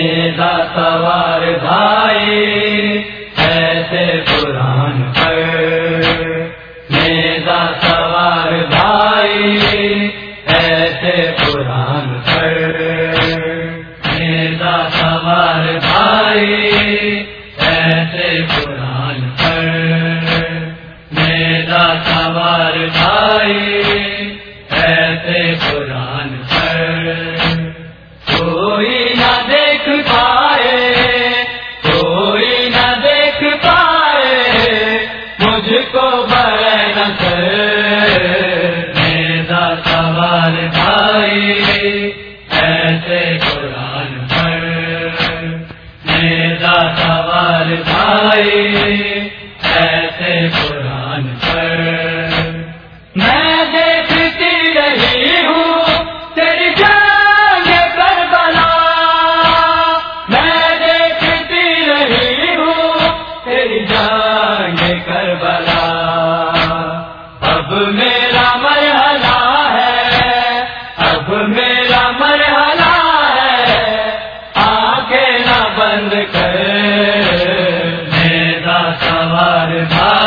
میرا سوار بھائی، ایسے قرآن پر۔ میرا سوار بھائی، ایسے قرآن پر۔ میرا سوار بھائی، ایسے قرآن پر۔ میرا سوار بھائی، ایسے قرآن سوال بھائی ایسے قرآن پر۔ میں دیکھتی رہی ہوں تیری جان کربلا۔ میں دیکھتی رہی ہوں تیری جان کربلا۔ اب میرا مرحلہ ہے، اب میرا مرحلہ ہے۔ آنکھیں نہ بند کر۔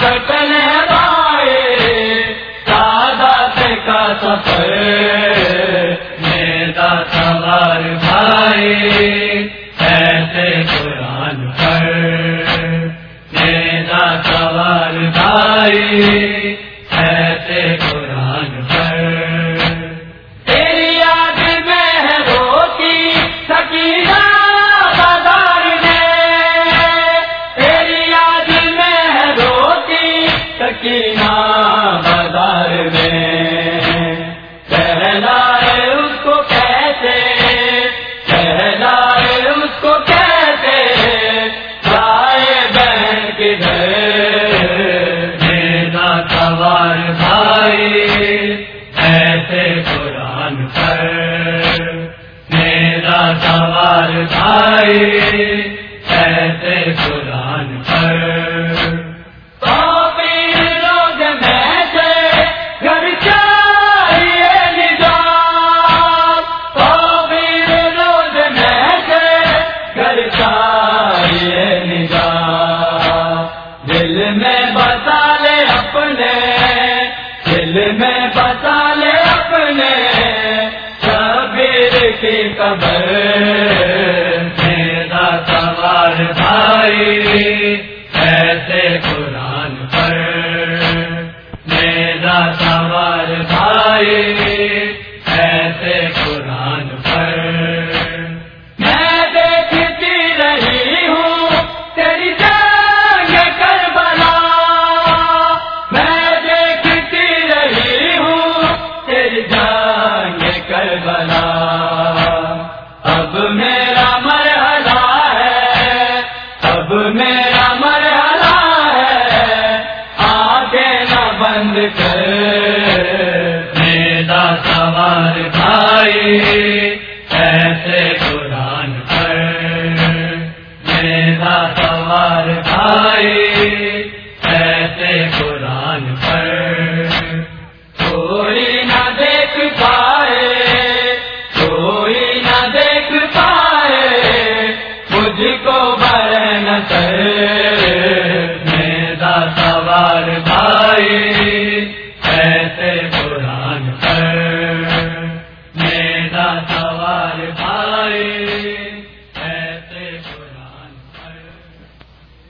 کتنا سوار بھائی ایسے قرآن پر؟ دل میں بتا لے اپنے شبیر کی قبر میرا سوار بھائی۔ اب میرا مرحلہ ہے، اب میرا مرحلہ ہے۔ نہ بند کر۔ میرا سوار بھائی، ایسے قرآن پر۔ میرا سوار بھائی کو برن کر